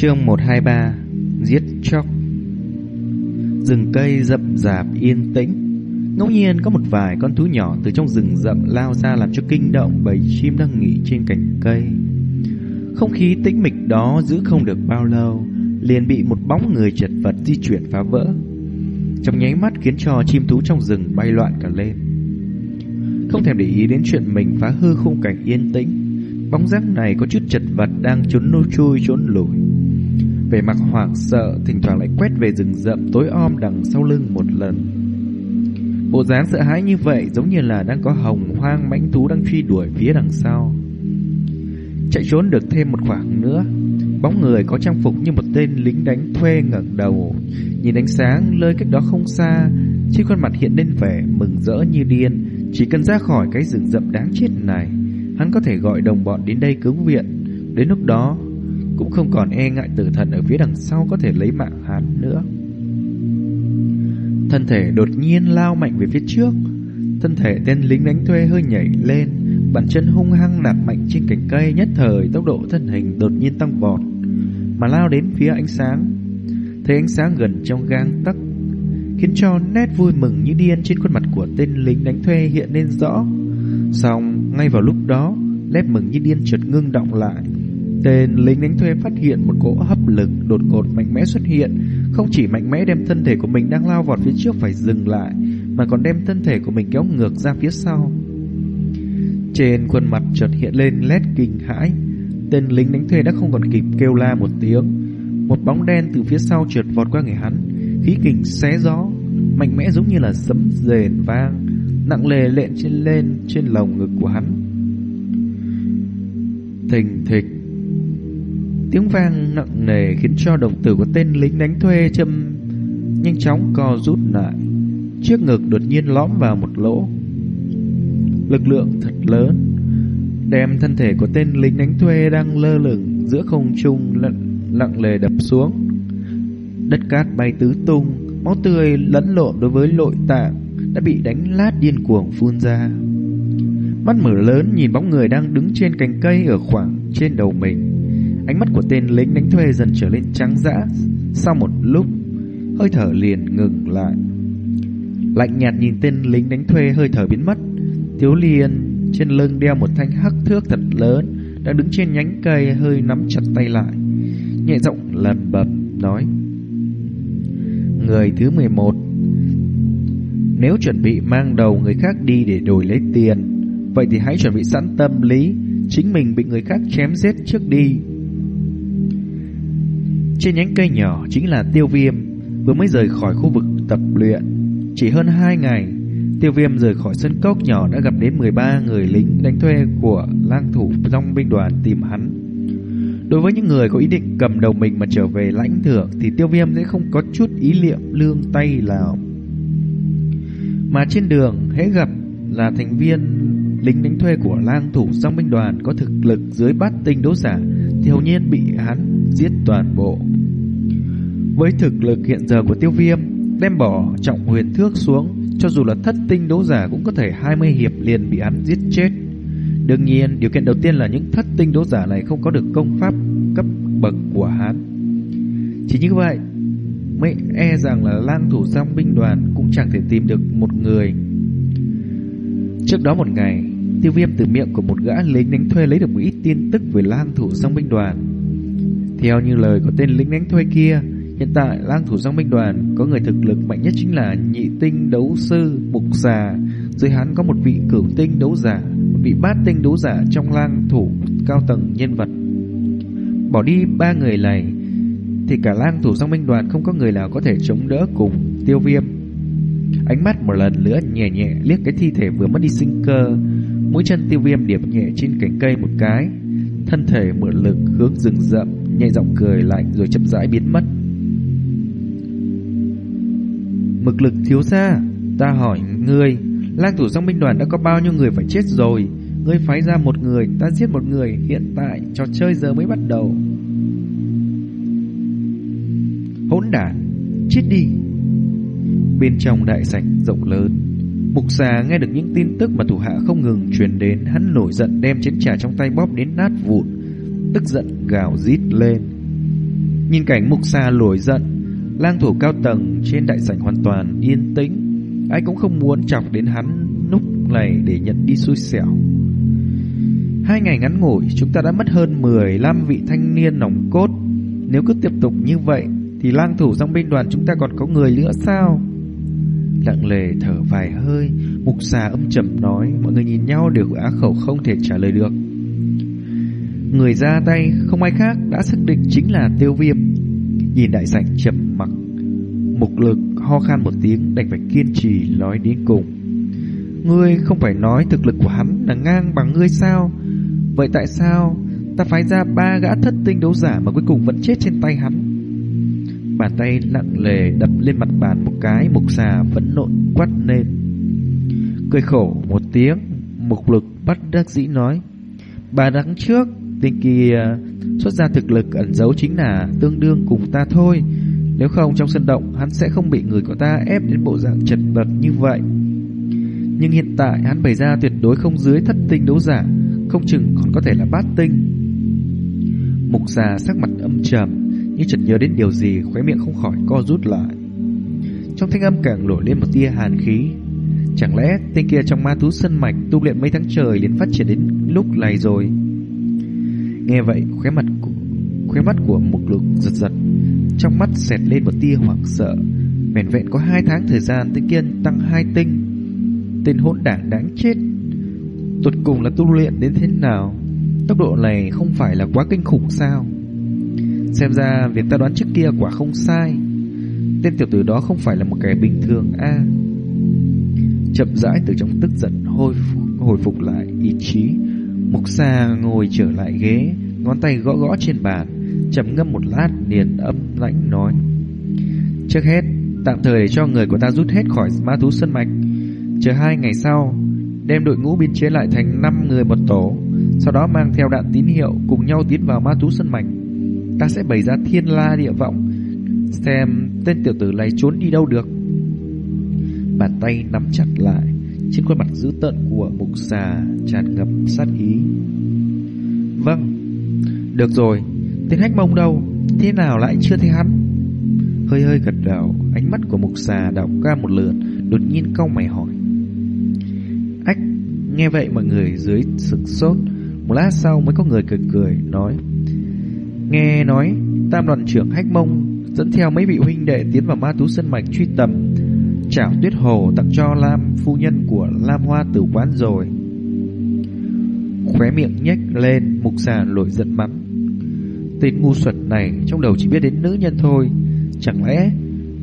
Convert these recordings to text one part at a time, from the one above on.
Chương 123 Giết chóc Rừng cây rậm rạp yên tĩnh Ngẫu nhiên có một vài con thú nhỏ từ trong rừng rậm lao ra làm cho kinh động bầy chim đang nghỉ trên cành cây. Không khí tĩnh mịch đó giữ không được bao lâu, liền bị một bóng người chật vật di chuyển phá vỡ. Trong nháy mắt khiến cho chim thú trong rừng bay loạn cả lên. Không thèm để ý đến chuyện mình phá hư khung cảnh yên tĩnh, bóng dáng này có chút chật vật đang trốn nô chui trốn lùi. Về mặt hoảng sợ, thỉnh thoảng lại quét về rừng rậm tối om đằng sau lưng một lần. Bộ dáng sợ hãi như vậy giống như là đang có hồng hoang mãnh thú đang truy đuổi phía đằng sau. Chạy trốn được thêm một khoảng nữa, bóng người có trang phục như một tên lính đánh thuê ngẩng đầu, nhìn ánh sáng lơi cách đó không xa, trên khuôn mặt hiện lên vẻ mừng rỡ như điên, chỉ cần ra khỏi cái rừng rậm đáng chết này, hắn có thể gọi đồng bọn đến đây cứu viện. Đến lúc đó, cũng không còn e ngại tử thần ở phía đằng sau có thể lấy mạng hắn nữa. Thân thể đột nhiên lao mạnh về phía trước, thân thể tên lính đánh thuê hơi nhảy lên, bàn chân hung hăng đạp mạnh trên cành cây nhất thời tốc độ thân hình đột nhiên tăng vọt, mà lao đến phía ánh sáng. Thấy ánh sáng gần trong gang tấc, khiến cho nét vui mừng như điên trên khuôn mặt của tên lính đánh thuê hiện lên rõ. Xong, ngay vào lúc đó, nét mừng như điên chợt ngưng động lại, Tên lính đánh thuê phát hiện một cỗ hấp lực đột ngột mạnh mẽ xuất hiện, không chỉ mạnh mẽ đem thân thể của mình đang lao vọt phía trước phải dừng lại, mà còn đem thân thể của mình kéo ngược ra phía sau. Trên khuôn mặt chợt hiện lên nét kinh hãi, tên lính đánh thuê đã không còn kịp kêu la một tiếng, một bóng đen từ phía sau trượt vọt qua người hắn, khí kình xé gió, mạnh mẽ giống như là sấm rền vang, nặng lề lện trên lên trên lồng ngực của hắn. Thình thịch. Tiếng vang nặng nề khiến cho đồng tử của tên lính đánh thuê châm nhanh chóng co rút lại. Chiếc ngực đột nhiên lõm vào một lỗ. Lực lượng thật lớn đem thân thể của tên lính đánh thuê đang lơ lửng giữa không trung lặng, lặng lề đập xuống. Đất cát bay tứ tung, máu tươi lẫn lộn đối với nội tạng đã bị đánh lát điên cuồng phun ra. Mắt mở lớn nhìn bóng người đang đứng trên cành cây ở khoảng trên đầu mình. Ánh mắt của tên lính đánh thuê dần trở lên trắng dã. Sau một lúc, Hơi thở liền ngừng lại. Lạnh nhạt nhìn tên lính đánh thuê, hơi thở biến mất. Tiếu liền trên lưng đeo một thanh hắc thước thật lớn, Đang đứng trên nhánh cây, hơi nắm chặt tay lại. Nhẹ giọng lầm bầm nói, Người thứ 11 Nếu chuẩn bị mang đầu người khác đi để đổi lấy tiền, Vậy thì hãy chuẩn bị sẵn tâm lý, Chính mình bị người khác chém giết trước đi trên nhánh cây nhỏ chính là tiêu viêm, Vừa mới rời khỏi khu vực tập luyện. Chỉ hơn 2 ngày, Tiêu viêm rời khỏi sân cốc nhỏ Đã gặp đến 13 người lính đánh thuê Của lang thủ trong binh đoàn tìm hắn. Đối với những người có ý định cầm đầu mình mà trở về lãnh thưởng Thì tiêu viêm sẽ không có chút ý niệm lương tay nào. Mà trên đường hễ gặp là thành viên lính đánh thuê của lang thủ song binh đoàn có thực lực dưới bát tinh đấu giả thì hầu nhiên bị hắn giết toàn bộ. Với thực lực hiện giờ của tiêu viêm, đem bỏ trọng huyền thước xuống, cho dù là thất tinh đấu giả cũng có thể 20 hiệp liền bị hắn giết chết. Đương nhiên, điều kiện đầu tiên là những thất tinh đấu giả này không có được công pháp cấp bậc của hắn. Chỉ như vậy, mới e rằng là lang thủ song binh đoàn cũng chẳng thể tìm được một người. Trước đó một ngày, tiêu viêm từ miệng của một gã lính đánh thuê lấy được một ít tin tức về lang thủ song binh đoàn. Theo như lời của tên lính đánh thuê kia, hiện tại lang thủ song binh đoàn có người thực lực mạnh nhất chính là nhị tinh đấu sư mục già, dưới hắn có một vị cửu tinh đấu giả, một vị bát tinh đấu giả trong lang thủ cao tầng nhân vật. Bỏ đi ba người này, thì cả lang thủ song binh đoàn không có người nào có thể chống đỡ cùng tiêu viêm. Ánh mắt một lần nữa nhẹ nhẹ liếc cái thi thể vừa mất đi sinh cơ, mũi chân tiêu viêm điệp nhẹ trên cành cây một cái, thân thể mượn lực hướng rừng rậm nhẹ giọng cười lạnh rồi chậm rãi biến mất. Mực lực thiếu xa, ta hỏi ngươi, lang thủ song binh đoàn đã có bao nhiêu người phải chết rồi? Ngươi phái ra một người, ta giết một người, hiện tại trò chơi giờ mới bắt đầu. Hỗn đản, chết đi. Bên trong đại sảnh rộng lớn, Mục xà nghe được những tin tức mà thủ hạ không ngừng truyền đến, hắn nổi giận đem chén trà trong tay bóp đến nát vụn tức giận gào rít lên. Nhìn cảnh mục xà nổi giận, lang thủ cao tầng trên đại sảnh hoàn toàn yên tĩnh, ai cũng không muốn chọc đến hắn lúc này để nhận đi xui xẻo. Hai ngày ngắn ngủi, chúng ta đã mất hơn 15 vị thanh niên nòng cốt. Nếu cứ tiếp tục như vậy, thì lang thủ trong binh đoàn chúng ta còn có người nữa sao? Nặng lề thở vài hơi, mục xà âm trầm nói, mọi người nhìn nhau đều á khẩu không thể trả lời được. Người ra tay không ai khác đã xác định chính là tiêu viêm. Nhìn đại sảnh trầm mặc, mục lực ho khan một tiếng đành phải kiên trì nói đến cùng. Ngươi không phải nói thực lực của hắn là ngang bằng ngươi sao? Vậy tại sao ta phái ra ba gã thất tinh đấu giả mà cuối cùng vẫn chết trên tay hắn? Bàn tay lặng lề đập lên mặt bàn một cái, mục xà vẫn nộn quát lên. Cười khổ một tiếng, mục lực bắt đắc dĩ nói. Bà đắng trước, tên kia xuất ra thực lực ẩn giấu chính là tương đương cùng ta thôi. Nếu không trong sân động, hắn sẽ không bị người của ta ép đến bộ dạng chật vật như vậy. Nhưng hiện tại hắn bày ra tuyệt đối không dưới thất tinh đấu giả, không chừng còn có thể là bát tinh. Mục già sắc mặt âm trầm, như chợt nhớ đến điều gì, khóe miệng không khỏi co rút lại. Trong thanh âm càng nổi lên một tia hàn khí. Chẳng lẽ tên kia trong ma thú sân mạch tu luyện mấy tháng trời liền phát triển đến lúc này rồi? Nghe vậy, khóe mặt của, khóe mắt của Mục Lục giật giật, trong mắt xẹt lên một tia hoảng sợ. Vẹn vẹn có hai tháng thời gian tên kia tăng hai tinh. Tên hỗn đảng đáng chết. Tuột cùng là tu luyện đến thế nào? Tốc độ này không phải là quá kinh khủng sao? Xem ra việc ta đoán trước kia quả không sai. Tên tiểu tử đó không phải là một kẻ bình thường a. Chậm rãi từ trong tức giận hồi hồi phục lại ý chí, Mục xa ngồi trở lại ghế, ngón tay gõ gõ trên bàn, trầm ngâm một lát liền âm lãnh nói: "Trước hết, tạm thời để cho người của ta rút hết khỏi ma thú sân mạch, chờ hai ngày sau, đem đội ngũ biên chế lại thành 5 người một tổ, sau đó mang theo đạn tín hiệu cùng nhau tiến vào ma thú sân mạch. Ta sẽ bày ra thiên la địa vọng, xem tên tiểu tử này trốn đi đâu được." Bàn tay nắm chặt lại, trên khuôn mặt dữ tợn của mục xà tràn ngập sát ý. Vâng, được rồi, tên hách mông đâu? Thế nào lại chưa thấy hắn? Hơi hơi gật đầu, ánh mắt của mục xà đảo qua một lượt, đột nhiên cau mày hỏi. Ách, nghe vậy mọi người dưới sực sốt, một lát sau mới có người cười cười, nói. Nghe nói, tam đoàn trưởng hách mông dẫn theo mấy vị huynh đệ tiến vào ma tú sân mạch truy tầm Chảo tuyết hồ tặng cho Lam phu nhân của Lam Hoa tử quán rồi. Khóe miệng nhếch lên Mục giả lội giận mắng. Tên ngu xuẩn này Trong đầu chỉ biết đến nữ nhân thôi. Chẳng lẽ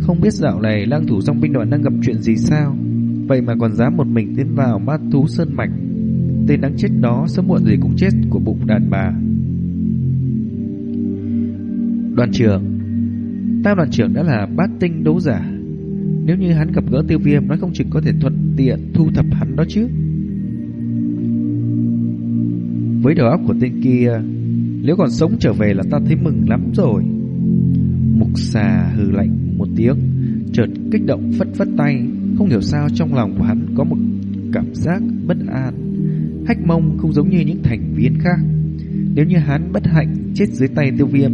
không biết dạo này lang thủ song binh đoàn đang gặp chuyện gì sao? Vậy mà còn dám một mình tiến vào ma thú sơn mạch. Tên đáng chết đó Sớm muộn gì cũng chết của bụng đàn bà. Đoàn trưởng. Tam đoàn trưởng đã là bát tinh đấu giả. Nếu như hắn gặp gỡ tiêu viêm Nói không chừng có thể thuận tiện thu thập hắn đó chứ. Với đầu óc của tên kia, Nếu còn sống trở về là ta thấy mừng lắm rồi. Mục xà hừ lạnh một tiếng, Chợt kích động phất phất tay. Không hiểu sao trong lòng của hắn có một cảm giác bất an. Hách mông không giống như những thành viên khác. Nếu như hắn bất hạnh chết dưới tay tiêu viêm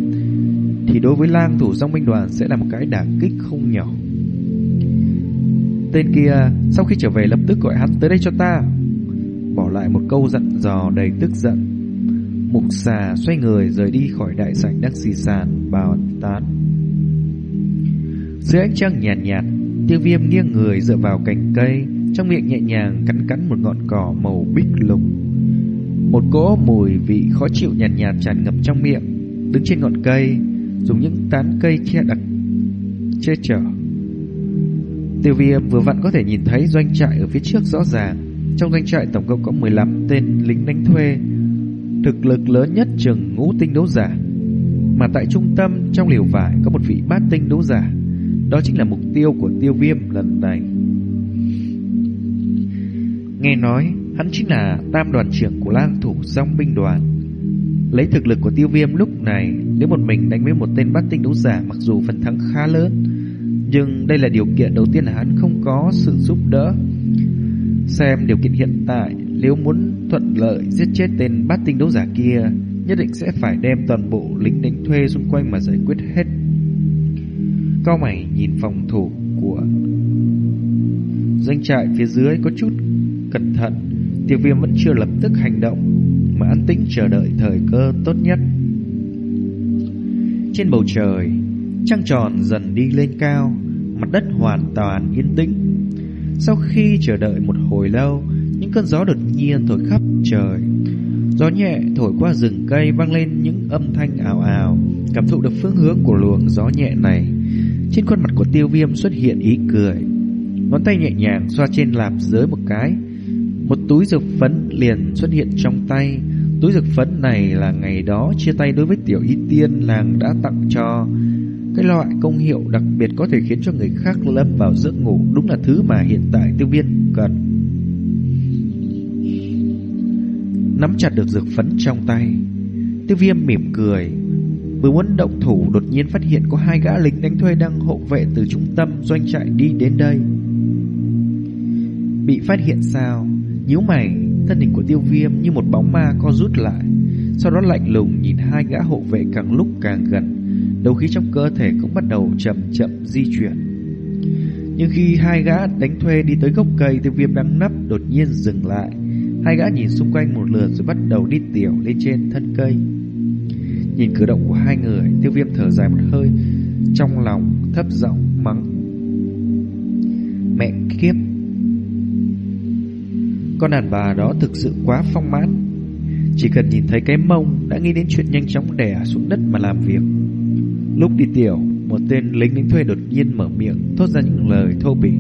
thì đối với lang thủ dòng binh đoàn sẽ là một cái đả kích không nhỏ. Tên kia sau khi trở về lập tức gọi hắn tới đây cho ta. Bỏ lại một câu dặn dò đầy tức giận. Mục xà xoay người rời đi khỏi đại sảnh đắc xì sàn bào tán. Dưới ánh trăng nhạt nhạt, Tiêu viêm nghiêng người dựa vào cành cây, Trong miệng nhẹ nhàng cắn cắn một ngọn cỏ màu bích lục. Một cỗ mùi vị khó chịu nhạt nhạt tràn ngập trong miệng, Đứng trên ngọn cây Dùng những tán cây che đặc che chở Tiêu viêm vừa vặn có thể nhìn thấy doanh trại ở phía trước rõ ràng. Trong doanh trại tổng cộng có 15 tên lính đánh thuê, thực lực lớn nhất chừng ngũ tinh đấu giả. Mà tại trung tâm trong liều vải có một vị bát tinh đấu giả. Đó chính là mục tiêu của tiêu viêm lần này. Nghe nói, hắn chính là tam đoàn trưởng của lang thủ dòng binh đoàn. Lấy thực lực của tiêu viêm lúc này, nếu một mình đánh với một tên bát tinh đấu giả mặc dù phần thắng khá lớn, nhưng đây là điều kiện đầu tiên là hắn không có sự giúp đỡ. Xem điều kiện hiện tại, nếu muốn thuận lợi giết chết tên bát tinh đấu giả kia, Nhất định sẽ phải đem toàn bộ lính đánh thuê xung quanh mà giải quyết hết Cao mày nhìn phòng thủ của Doanh trại phía dưới có chút cẩn thận Tiêu viêm vẫn chưa lập tức hành động mà an tĩnh chờ đợi thời cơ tốt nhất. Trên bầu trời, Trăng tròn dần đi lên cao, Mặt đất hoàn toàn yên tĩnh. Sau khi chờ đợi một hồi lâu, Những cơn gió đột nhiên thổi khắp trời. Gió nhẹ thổi qua rừng cây vang lên những âm thanh ảo ảo Cảm thụ được phương hướng của luồng gió nhẹ này. Trên khuôn mặt của tiêu viêm xuất hiện ý cười. Ngón tay nhẹ nhàng xoa trên lạp dưới một cái. Một túi dược phấn liền xuất hiện trong tay. Túi dược phấn này là ngày đó chia tay đối với tiểu y tiên làng đã tặng cho. Cái loại công hiệu đặc biệt có thể khiến cho người khác lâm vào giấc ngủ. Đúng là thứ mà hiện tại tiêu viên cần. Nắm chặt được dược phấn trong tay, Tiêu viêm mỉm cười. Vừa muốn động thủ, đột nhiên phát hiện có hai gã lính đánh thuê đang hộ vệ từ trung tâm doanh trại đi đến đây. Bị phát hiện sao? Nhíu mày, Thân hình của tiêu viêm như một bóng ma co rút lại. Sau đó lạnh lùng nhìn hai gã hộ vệ càng lúc càng gần Đầu khí trong cơ thể cũng bắt đầu chậm chậm di chuyển. Nhưng khi hai gã đánh thuê đi tới gốc cây, Tiêu viêm đang nấp đột nhiên dừng lại. Hai gã nhìn xung quanh một lượt rồi bắt đầu đi tiểu lên trên thân cây. Nhìn cử động của hai người, Tiêu viêm thở dài một hơi, Trong lòng thấp giọng mắng. Mẹ kiếp! Con đàn bà đó thực sự quá phong mãn Chỉ cần nhìn thấy cái mông Đã nghĩ đến chuyện nhanh chóng đè xuống đất mà làm việc. Lúc đi tiểu, Một tên lính lính thuê đột nhiên mở miệng, Thốt ra những lời thô bỉ.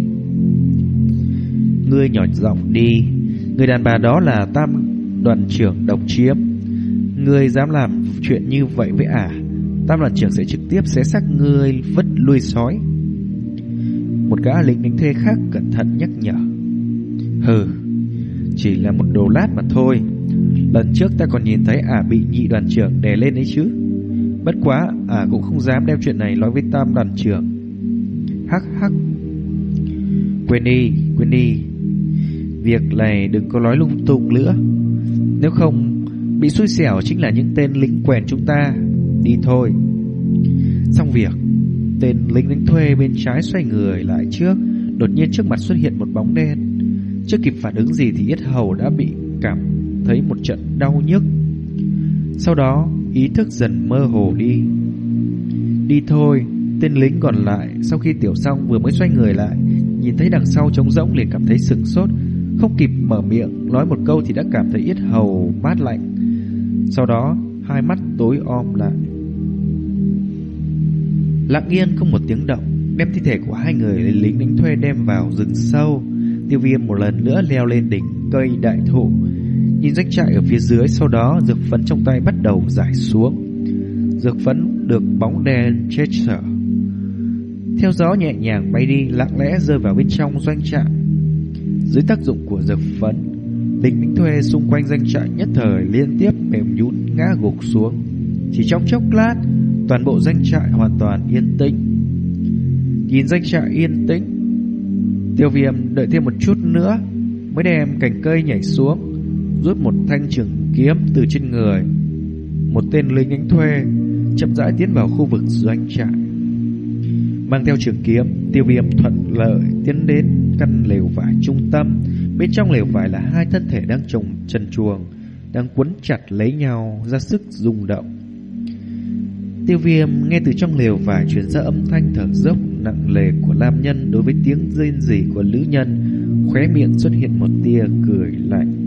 Ngươi nhỏ giọng đi, Người đàn bà đó là tam đoàn trưởng độc chiếm. Ngươi dám làm chuyện như vậy với ả? Tam đoàn trưởng sẽ trực tiếp xé xác ngươi, vứt lui sói. Một gã lính đánh thuê khác cẩn thận nhắc nhở. Hừ chỉ là một đồ lát mà thôi. Lần trước ta còn nhìn thấy ả bị nhị đoàn trưởng đè lên ấy chứ. Bất quá ả cũng không dám đem chuyện này nói với tam đoàn trưởng. Hắc hắc. Quên đi, quên đi. Việc này đừng có nói lung tung nữa. Nếu không Bị xui xẻo chính là những tên lính quèn chúng ta. Đi thôi. Xong việc Tên lính đánh thuê bên trái xoay người lại trước Đột nhiên trước mặt xuất hiện một bóng đen chưa kịp phản ứng gì thì yết hầu đã bị cảm thấy một trận đau nhức. Sau đó, ý thức dần mơ hồ đi. Đi thôi, tên lính còn lại sau khi tiểu xong vừa mới xoay người lại, nhìn thấy đằng sau trống rỗng liền cảm thấy sừng sốt, không kịp mở miệng nói một câu thì đã cảm thấy yết hầu mát lạnh. Sau đó, hai mắt tối om lại. Lặng yên không một tiếng động, đem thi thể của hai người lính đánh thuê đem vào rừng sâu. Tiêu viêm một lần nữa leo lên đỉnh cây đại thụ. Nhìn rách trại ở phía dưới, Sau đó dược phấn trong tay bắt đầu giải xuống. Dược phấn được bóng đen che chở. Theo gió nhẹ nhàng bay đi, Lặng lẽ rơi vào bên trong doanh trại. Dưới tác dụng của dược phấn Lính lính thuê xung quanh doanh trại nhất thời liên tiếp mềm nhũn ngã gục xuống. Chỉ trong chốc lát, Toàn bộ doanh trại hoàn toàn yên tĩnh. Nhìn doanh trại yên tĩnh Tiêu viêm đợi thêm một chút nữa, Mới đem cành cây nhảy xuống, Rút một thanh trường kiếm từ trên người. Một tên lính đánh thuê Chậm rãi tiến vào khu vực doanh trại. Mang theo trường kiếm, Tiêu viêm thuận lợi tiến đến Căn lều vải trung tâm. Bên trong lều vải là hai thân thể đang trồng trần chuồng, Đang quấn chặt lấy nhau Ra sức rung động. Tiêu viêm nghe từ trong lều vải truyền ra âm thanh thở dốc nặng lề của nam nhân đối với tiếng rên rỉ của nữ nhân, khóe miệng xuất hiện một tia cười lạnh.